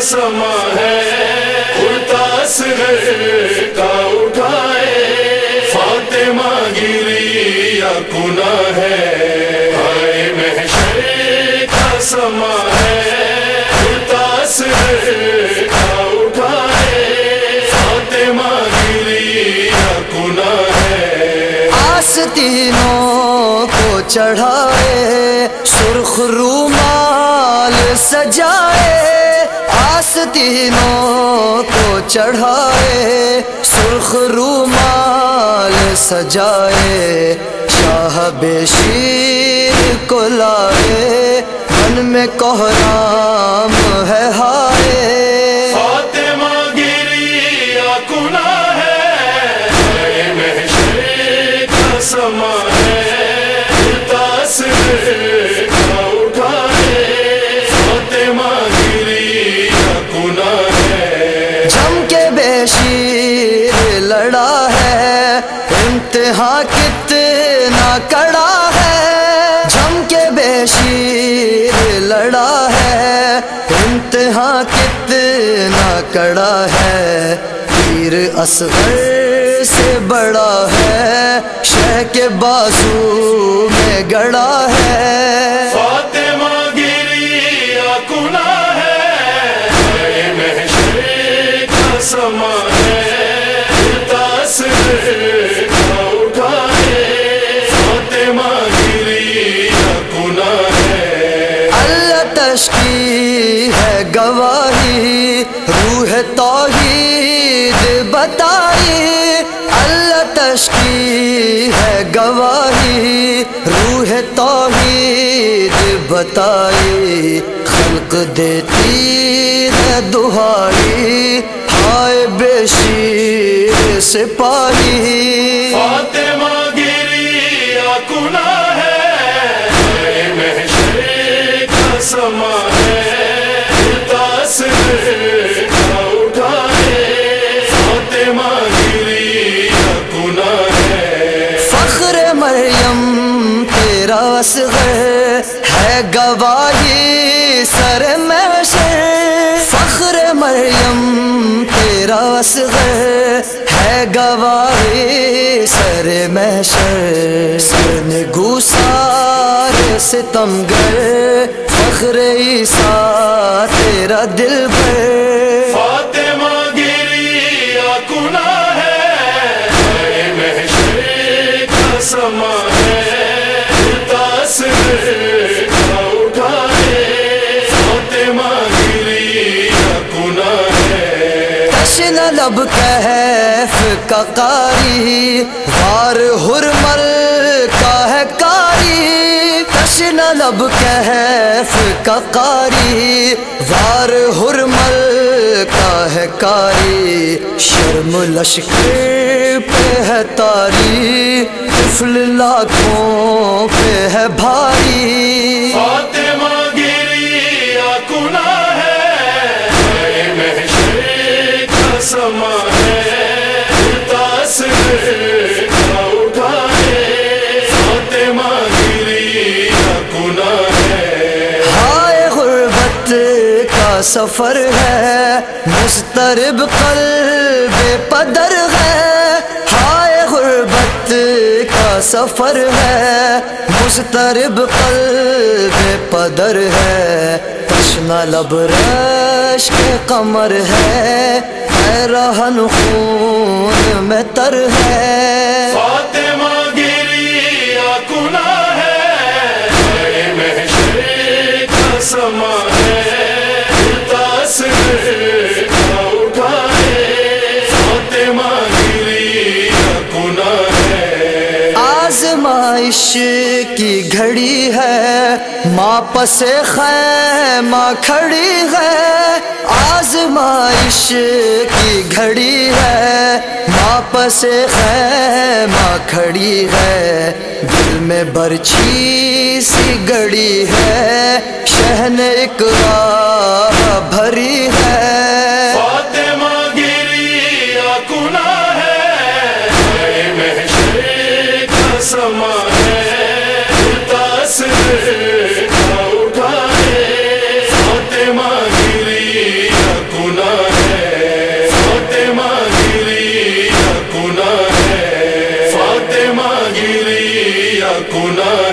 سما ہے اتاس کا اٹھائے۔ فاطمہ گری یا کنا ہے۔ ہائے محشر کا سما ہے اتاس کا اٹھائے۔ فاطمہ گری یا کنا ہے۔ آستینوں کو چڑھائے، سرخ رومال سجائے آستینوں کو چڑھائے، سرخ رومال سجائے، شاہ بے شیر کو لائے، من میں کوحرام ہے ہائے۔ فاطمہ گری کڑا ہے، جم کے بے شیر لڑا ہے۔ امتحان کتنا کڑا ہے، پیر اصغر سے بڑا ہے۔ شہ کے بازو میں گڑا ہے۔ فاطمہ اللہ تشکی ہے گواہی، روح توحید بتائی۔ اللہ تشکی ہے گواہی، روح توحید بتائی۔ خلق دیتی ہے دہائی، ہائے بے شیر سپاہی۔ فاطمہ ہے فخر مریم تیرا اصغر ہے گواہی سر محشر فخر مریم تیرا اصغر ہے گواہی سر محشر سر نگوسار ستمگر فخر عیسیٰ تیرا دل بھر فاطمہ گری یا کنا ہے ہائے محشر کا سما ہے اتاس کا اٹھائے فاطمہ گری ہے۔ تشن لب کہف کا قاری وار حرمل کا ہے کاری تشن لب کہف کا قاری وار حرمل کا ہے کاری۔ شرم لشکر پہ ہے تاری، طفل لاکھوں پہ ہے بھاری۔ فاطمہ سفر ہے، مسترب قلب پدر ہے۔ ہائے غربت کا سفر ہے، مسترب قلب پدر ہے۔ تشنا لب رش کے قمر ہے رہن خون میں تر ہے۔ فاطمہ آزمائش کی گھڑی ہے۔ ماں پسے خیمہ کھڑی ہے۔ آزمائش کی گھڑی ہے۔ ماں پسے خیمہ کھڑی ہے۔ دل میں برچھی سی گڑی ہے۔ شہن ایک راہ بھری سما ہے تاثر گنا